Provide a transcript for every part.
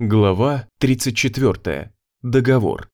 Глава 34. Договор.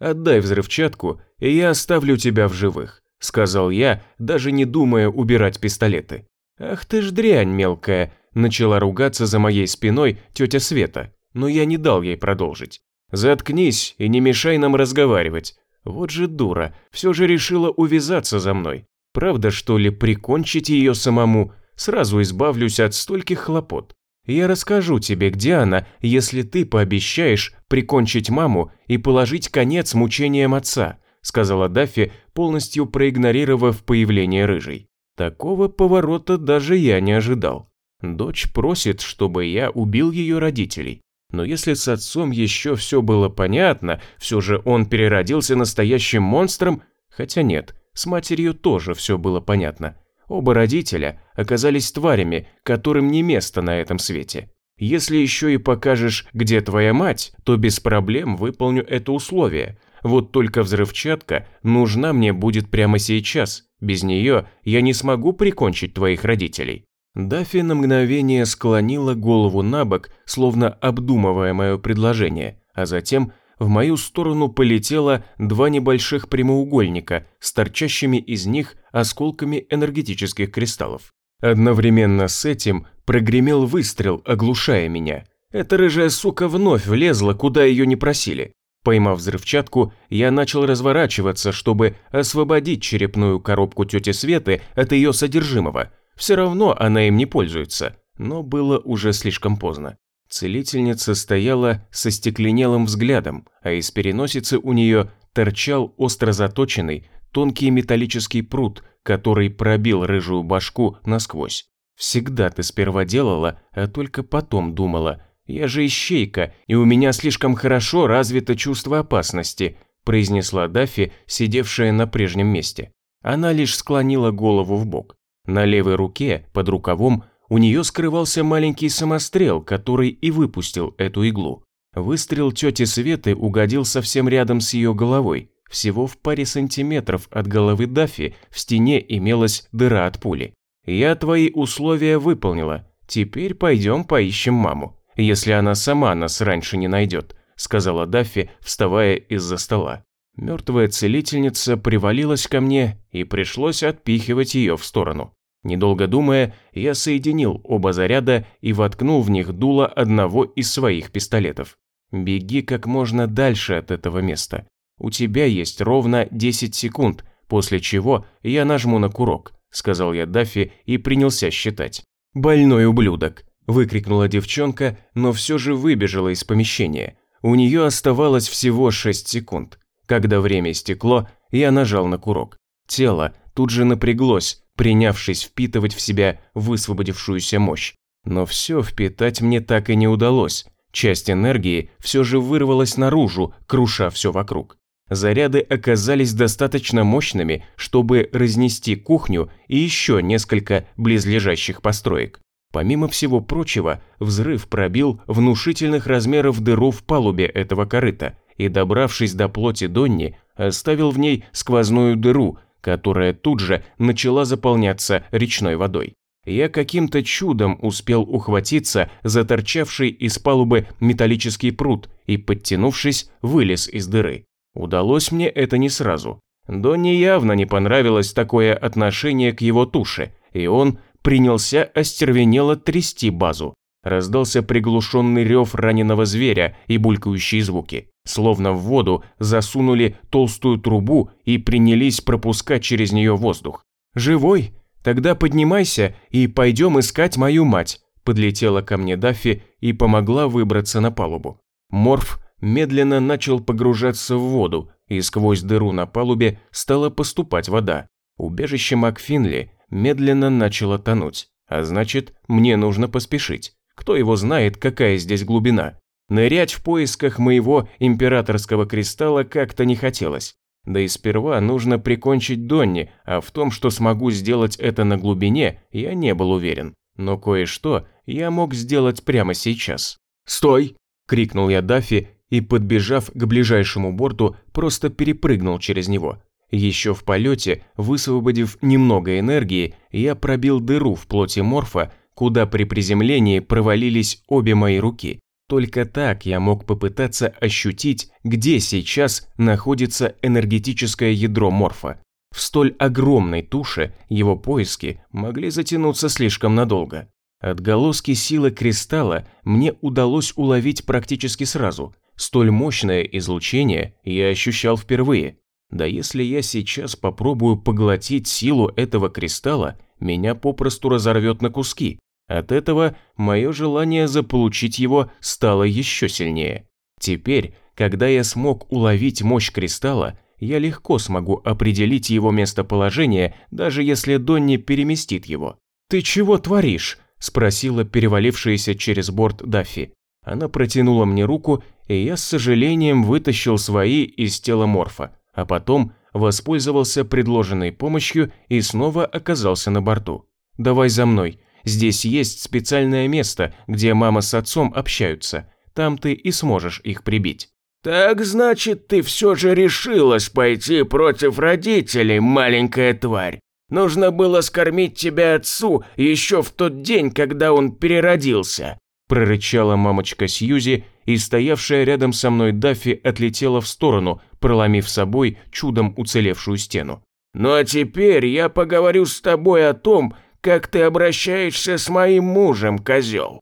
«Отдай взрывчатку, и я оставлю тебя в живых», – сказал я, даже не думая убирать пистолеты. «Ах ты ж дрянь мелкая», – начала ругаться за моей спиной тетя Света, но я не дал ей продолжить. «Заткнись и не мешай нам разговаривать. Вот же дура, все же решила увязаться за мной. Правда, что ли, прикончить ее самому? Сразу избавлюсь от стольких хлопот. Я расскажу тебе, где она, если ты пообещаешь прикончить маму и положить конец мучениям отца», сказала Даффи, полностью проигнорировав появление рыжей. Такого поворота даже я не ожидал. Дочь просит, чтобы я убил ее родителей. Но если с отцом еще все было понятно, все же он переродился настоящим монстром, хотя нет, с матерью тоже все было понятно. Оба родителя оказались тварями, которым не место на этом свете. Если еще и покажешь, где твоя мать, то без проблем выполню это условие. Вот только взрывчатка нужна мне будет прямо сейчас. Без нее я не смогу прикончить твоих родителей». Даффи на мгновение склонила голову на бок, словно обдумывая мое предложение, а затем в мою сторону полетело два небольших прямоугольника с торчащими из них осколками энергетических кристаллов. Одновременно с этим прогремел выстрел, оглушая меня. Эта рыжая сука вновь влезла, куда ее не просили. Поймав взрывчатку, я начал разворачиваться, чтобы освободить черепную коробку тети Светы от ее содержимого. Все равно она им не пользуется, но было уже слишком поздно. Целительница стояла со стекленелым взглядом, а из переносицы у нее торчал остро заточенный, тонкий металлический пруд, который пробил рыжую башку насквозь. Всегда ты сперва делала, а только потом думала. Я же ищейка, и у меня слишком хорошо развито чувство опасности, произнесла Даффи, сидевшая на прежнем месте. Она лишь склонила голову в бок. На левой руке, под рукавом, у нее скрывался маленький самострел, который и выпустил эту иглу. Выстрел тети Светы угодил совсем рядом с ее головой. Всего в паре сантиметров от головы Даффи в стене имелась дыра от пули. «Я твои условия выполнила. Теперь пойдем поищем маму, если она сама нас раньше не найдет», сказала Даффи, вставая из-за стола. Мертвая целительница привалилась ко мне, и пришлось отпихивать ее в сторону. Недолго думая, я соединил оба заряда и воткнул в них дуло одного из своих пистолетов. Беги как можно дальше от этого места. У тебя есть ровно 10 секунд, после чего я нажму на курок, сказал я Даффи и принялся считать. Больной ублюдок, выкрикнула девчонка, но все же выбежала из помещения. У нее оставалось всего 6 секунд. Когда время истекло, я нажал на курок. Тело тут же напряглось, принявшись впитывать в себя высвободившуюся мощь. Но все впитать мне так и не удалось. Часть энергии все же вырвалась наружу, круша все вокруг. Заряды оказались достаточно мощными, чтобы разнести кухню и еще несколько близлежащих построек. Помимо всего прочего, взрыв пробил внушительных размеров дыру в палубе этого корыта и, добравшись до плоти Донни, оставил в ней сквозную дыру, которая тут же начала заполняться речной водой. Я каким-то чудом успел ухватиться за торчавший из палубы металлический пруд и, подтянувшись, вылез из дыры. Удалось мне это не сразу. Донни явно не понравилось такое отношение к его туше, и он принялся остервенело трясти базу. Раздался приглушенный рев раненого зверя и булькающие звуки. Словно в воду засунули толстую трубу и принялись пропускать через нее воздух. «Живой? Тогда поднимайся и пойдем искать мою мать», подлетела ко мне Даффи и помогла выбраться на палубу. Морф медленно начал погружаться в воду, и сквозь дыру на палубе стала поступать вода. Убежище Макфинли медленно начало тонуть, а значит, мне нужно поспешить. Кто его знает, какая здесь глубина. Нырять в поисках моего императорского кристалла как-то не хотелось. Да и сперва нужно прикончить Донни, а в том, что смогу сделать это на глубине, я не был уверен. Но кое-что я мог сделать прямо сейчас. «Стой!» – крикнул я Даффи и, подбежав к ближайшему борту, просто перепрыгнул через него. Еще в полете, высвободив немного энергии, я пробил дыру в плоти морфа, куда при приземлении провалились обе мои руки. Только так я мог попытаться ощутить, где сейчас находится энергетическое ядро морфа. В столь огромной туше его поиски могли затянуться слишком надолго. Отголоски силы кристалла мне удалось уловить практически сразу. Столь мощное излучение я ощущал впервые. Да если я сейчас попробую поглотить силу этого кристалла, меня попросту разорвет на куски. От этого мое желание заполучить его стало еще сильнее. Теперь, когда я смог уловить мощь кристалла, я легко смогу определить его местоположение, даже если Донни переместит его. «Ты чего творишь?» – спросила перевалившаяся через борт Даффи. Она протянула мне руку, и я с сожалением вытащил свои из тела Морфа, а потом воспользовался предложенной помощью и снова оказался на борту. «Давай за мной. Здесь есть специальное место, где мама с отцом общаются. Там ты и сможешь их прибить». «Так значит, ты все же решилась пойти против родителей, маленькая тварь. Нужно было скормить тебя отцу еще в тот день, когда он переродился», прорычала мамочка Сьюзи, и стоявшая рядом со мной Даффи отлетела в сторону, проломив собой чудом уцелевшую стену. «Ну а теперь я поговорю с тобой о том, как ты обращаешься с моим мужем, козел».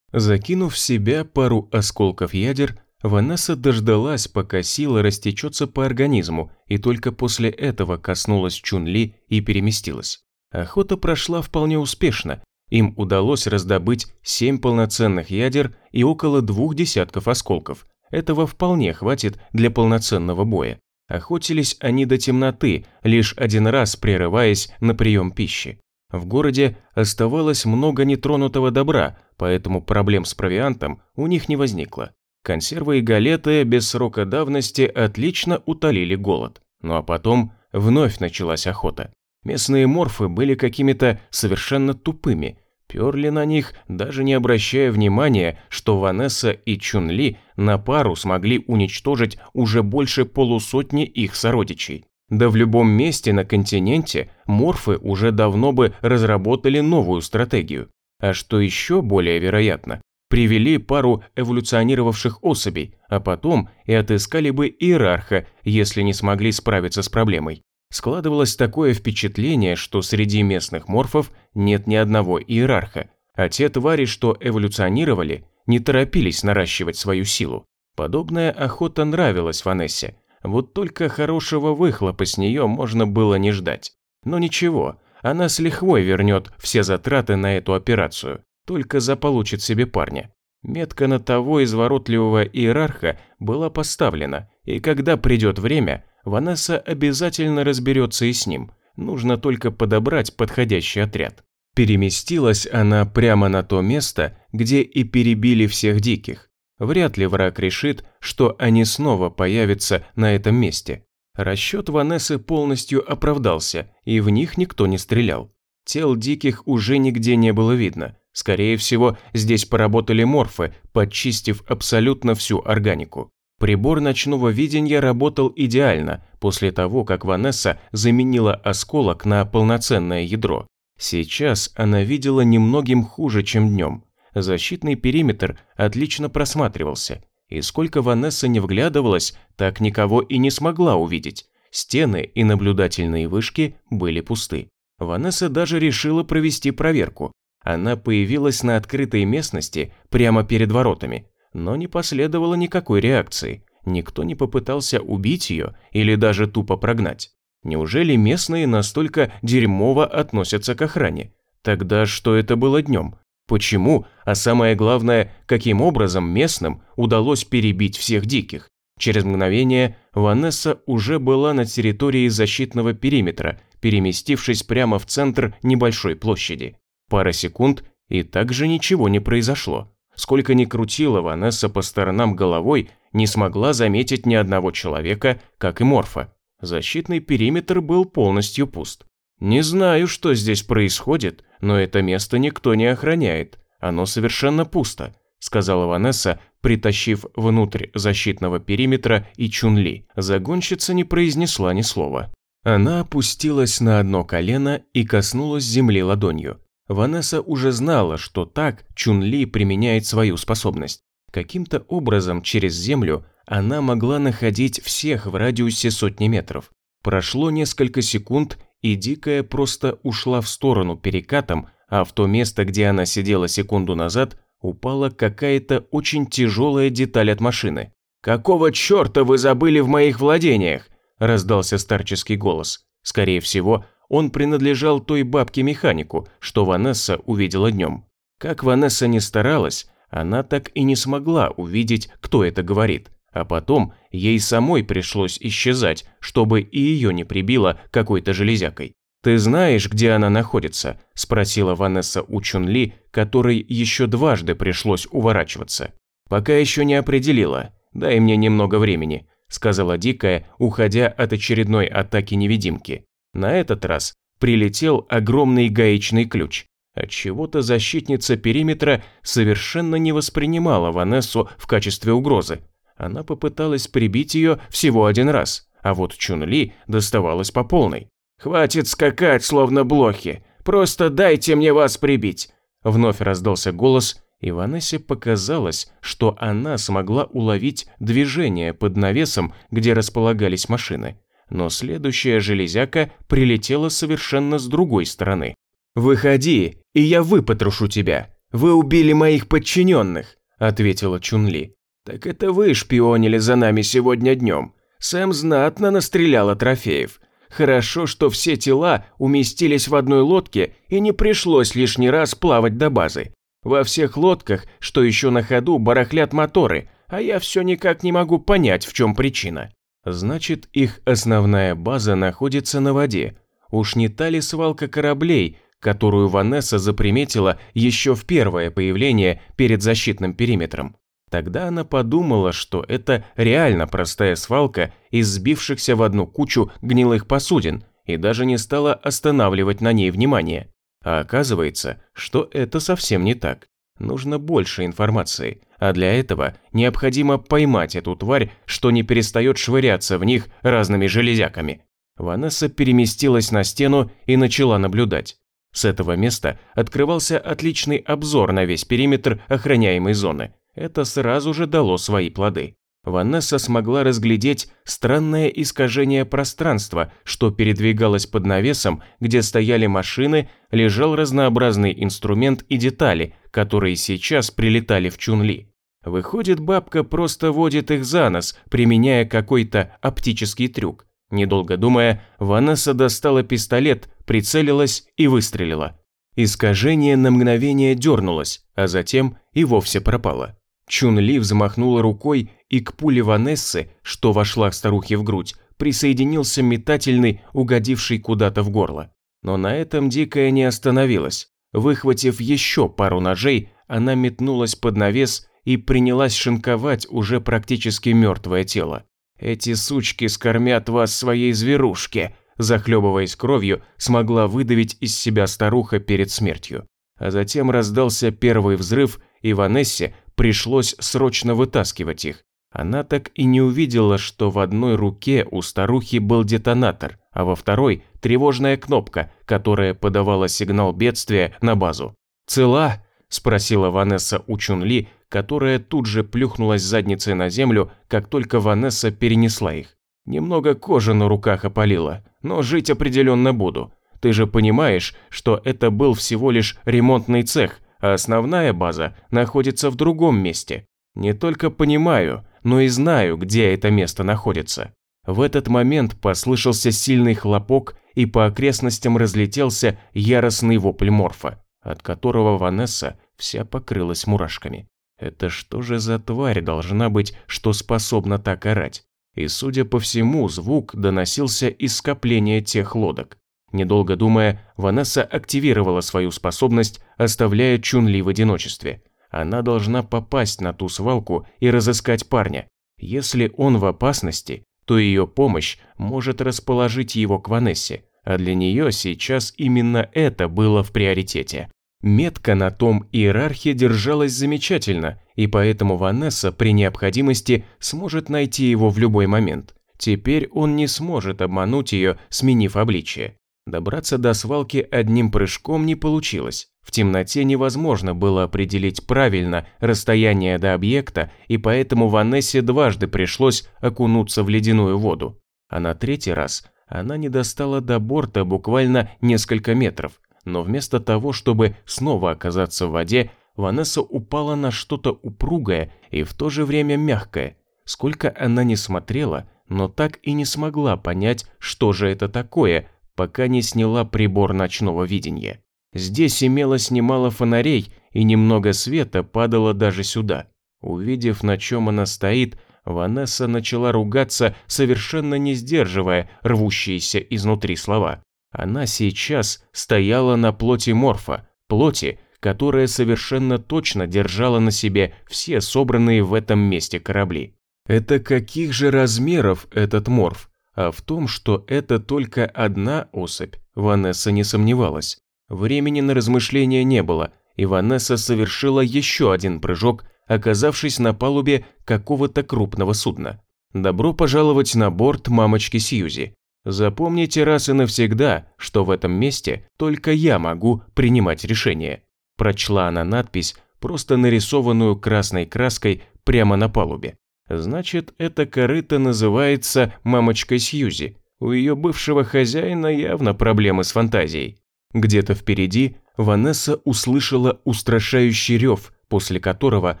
Закинув в себя пару осколков ядер, Ванесса дождалась, пока сила растечется по организму, и только после этого коснулась Чунли и переместилась. Охота прошла вполне успешно. Им удалось раздобыть семь полноценных ядер и около двух десятков осколков. Этого вполне хватит для полноценного боя. Охотились они до темноты, лишь один раз прерываясь на прием пищи. В городе оставалось много нетронутого добра, поэтому проблем с провиантом у них не возникло. Консервы и галеты без срока давности отлично утолили голод. Ну а потом вновь началась охота. Местные морфы были какими-то совершенно тупыми, перли на них, даже не обращая внимания, что Ванесса и Чунли на пару смогли уничтожить уже больше полусотни их сородичей. Да в любом месте на континенте морфы уже давно бы разработали новую стратегию. А что еще более вероятно, привели пару эволюционировавших особей, а потом и отыскали бы иерарха, если не смогли справиться с проблемой. Складывалось такое впечатление, что среди местных морфов нет ни одного иерарха, а те твари, что эволюционировали, не торопились наращивать свою силу. Подобная охота нравилась Ванессе, вот только хорошего выхлопа с нее можно было не ждать. Но ничего, она с лихвой вернет все затраты на эту операцию только заполучит себе парня. Метка на того изворотливого иерарха была поставлена, и когда придет время, Ванесса обязательно разберется и с ним. Нужно только подобрать подходящий отряд. Переместилась она прямо на то место, где и перебили всех диких. Вряд ли враг решит, что они снова появятся на этом месте. Расчет Ванессы полностью оправдался, и в них никто не стрелял. Тел диких уже нигде не было видно, Скорее всего, здесь поработали морфы, подчистив абсолютно всю органику. Прибор ночного видения работал идеально после того, как Ванесса заменила осколок на полноценное ядро. Сейчас она видела немногим хуже, чем днем. Защитный периметр отлично просматривался, и сколько Ванесса не вглядывалась, так никого и не смогла увидеть. Стены и наблюдательные вышки были пусты. Ванесса даже решила провести проверку, она появилась на открытой местности прямо перед воротами, но не последовало никакой реакции. Никто не попытался убить ее или даже тупо прогнать. Неужели местные настолько дерьмово относятся к охране? Тогда что это было днем? Почему, а самое главное, каким образом местным удалось перебить всех диких? Через мгновение Ванесса уже была на территории защитного периметра, переместившись прямо в центр небольшой площади. Пара секунд, и также ничего не произошло. Сколько ни крутила Ванесса по сторонам головой, не смогла заметить ни одного человека, как и Морфа. Защитный периметр был полностью пуст. Не знаю, что здесь происходит, но это место никто не охраняет. Оно совершенно пусто, сказала Ванесса, притащив внутрь защитного периметра и Чунли. Загонщица не произнесла ни слова. Она опустилась на одно колено и коснулась земли ладонью. Ванесса уже знала, что так Чун-Ли применяет свою способность. Каким-то образом через землю она могла находить всех в радиусе сотни метров. Прошло несколько секунд, и Дикая просто ушла в сторону перекатом, а в то место, где она сидела секунду назад, упала какая-то очень тяжелая деталь от машины. «Какого черта вы забыли в моих владениях?» – раздался старческий голос. Скорее всего, он принадлежал той бабке-механику, что Ванесса увидела днем. Как Ванесса не старалась, она так и не смогла увидеть, кто это говорит. А потом ей самой пришлось исчезать, чтобы и ее не прибило какой-то железякой. «Ты знаешь, где она находится?» – спросила Ванесса у Чунли, которой еще дважды пришлось уворачиваться. «Пока еще не определила. Дай мне немного времени», – сказала Дикая, уходя от очередной атаки невидимки. На этот раз прилетел огромный гаечный ключ. Отчего-то защитница периметра совершенно не воспринимала Ванессу в качестве угрозы. Она попыталась прибить ее всего один раз, а вот Чунли доставалась по полной. «Хватит скакать, словно блохи! Просто дайте мне вас прибить!» Вновь раздался голос, и Ванессе показалось, что она смогла уловить движение под навесом, где располагались машины. Но следующая железяка прилетела совершенно с другой стороны. «Выходи, и я выпотрошу тебя. Вы убили моих подчиненных», – ответила Чунли. «Так это вы шпионили за нами сегодня днем. Сэм знатно настреляла трофеев. Хорошо, что все тела уместились в одной лодке и не пришлось лишний раз плавать до базы. Во всех лодках, что еще на ходу, барахлят моторы, а я все никак не могу понять, в чем причина». Значит, их основная база находится на воде. Уж не та ли свалка кораблей, которую Ванесса заприметила еще в первое появление перед защитным периметром. Тогда она подумала, что это реально простая свалка из сбившихся в одну кучу гнилых посудин и даже не стала останавливать на ней внимание. А оказывается, что это совсем не так. Нужно больше информации, а для этого необходимо поймать эту тварь, что не перестает швыряться в них разными железяками. Ванесса переместилась на стену и начала наблюдать. С этого места открывался отличный обзор на весь периметр охраняемой зоны. Это сразу же дало свои плоды. Ванесса смогла разглядеть странное искажение пространства, что передвигалось под навесом, где стояли машины, лежал разнообразный инструмент и детали, которые сейчас прилетали в Чунли. Выходит, бабка просто водит их за нос, применяя какой-то оптический трюк. Недолго думая, Ванесса достала пистолет, прицелилась и выстрелила. Искажение на мгновение дернулось, а затем и вовсе пропало. Чун Ли взмахнула рукой, и к пуле Ванессы, что вошла к старухе в грудь, присоединился метательный, угодивший куда-то в горло. Но на этом Дикая не остановилась. Выхватив еще пару ножей, она метнулась под навес и принялась шинковать уже практически мертвое тело. «Эти сучки скормят вас своей зверушке», захлебываясь кровью, смогла выдавить из себя старуха перед смертью. А затем раздался первый взрыв, и Ванессе пришлось срочно вытаскивать их. Она так и не увидела, что в одной руке у старухи был детонатор, а во второй – тревожная кнопка, которая подавала сигнал бедствия на базу. «Цела?» – спросила Ванесса у Чунли, которая тут же плюхнулась задницей на землю, как только Ванесса перенесла их. Немного кожи на руках опалила, но жить определенно буду. Ты же понимаешь, что это был всего лишь ремонтный цех, а основная база находится в другом месте. Не только понимаю, но и знаю, где это место находится. В этот момент послышался сильный хлопок, и по окрестностям разлетелся яростный вопль морфа, от которого Ванесса вся покрылась мурашками. Это что же за тварь должна быть, что способна так орать? И, судя по всему, звук доносился из скопления тех лодок. Недолго думая, Ванесса активировала свою способность, оставляя Чунли в одиночестве. Она должна попасть на ту свалку и разыскать парня. Если он в опасности, то ее помощь может расположить его к Ванессе, а для нее сейчас именно это было в приоритете. Метка на том иерархе держалась замечательно, и поэтому Ванесса при необходимости сможет найти его в любой момент. Теперь он не сможет обмануть ее, сменив обличие. Добраться до свалки одним прыжком не получилось. В темноте невозможно было определить правильно расстояние до объекта, и поэтому Ванессе дважды пришлось окунуться в ледяную воду. А на третий раз она не достала до борта буквально несколько метров, но вместо того, чтобы снова оказаться в воде, Ванесса упала на что-то упругое и в то же время мягкое. Сколько она не смотрела, но так и не смогла понять, что же это такое, пока не сняла прибор ночного видения. Здесь имелось немало фонарей, и немного света падало даже сюда. Увидев, на чем она стоит, Ванесса начала ругаться, совершенно не сдерживая рвущиеся изнутри слова. Она сейчас стояла на плоти морфа, плоти, которая совершенно точно держала на себе все собранные в этом месте корабли. Это каких же размеров этот морф? А в том, что это только одна особь, Ванесса не сомневалась. Времени на размышления не было, и Ванесса совершила еще один прыжок, оказавшись на палубе какого-то крупного судна. Добро пожаловать на борт мамочки Сьюзи. Запомните раз и навсегда, что в этом месте только я могу принимать решения. Прочла она надпись, просто нарисованную красной краской прямо на палубе. Значит, эта корыта называется мамочкой Сьюзи. У ее бывшего хозяина явно проблемы с фантазией. Где-то впереди Ванесса услышала устрашающий рев, после которого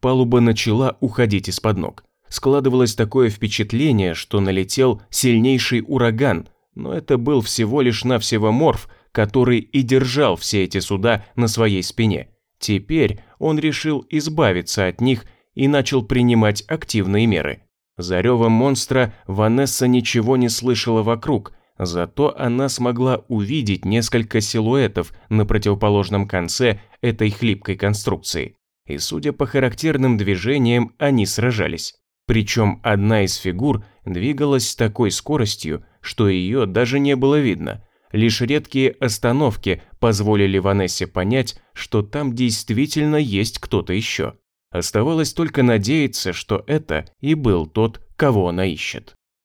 палуба начала уходить из-под ног. Складывалось такое впечатление, что налетел сильнейший ураган, но это был всего лишь навсего морф, который и держал все эти суда на своей спине. Теперь он решил избавиться от них и начал принимать активные меры. За ревом монстра Ванесса ничего не слышала вокруг, Зато она смогла увидеть несколько силуэтов на противоположном конце этой хлипкой конструкции. И судя по характерным движениям, они сражались. Причем одна из фигур двигалась с такой скоростью, что ее даже не было видно. Лишь редкие остановки позволили Ванессе понять, что там действительно есть кто-то еще. Оставалось только надеяться, что это и был тот, кого она ищет.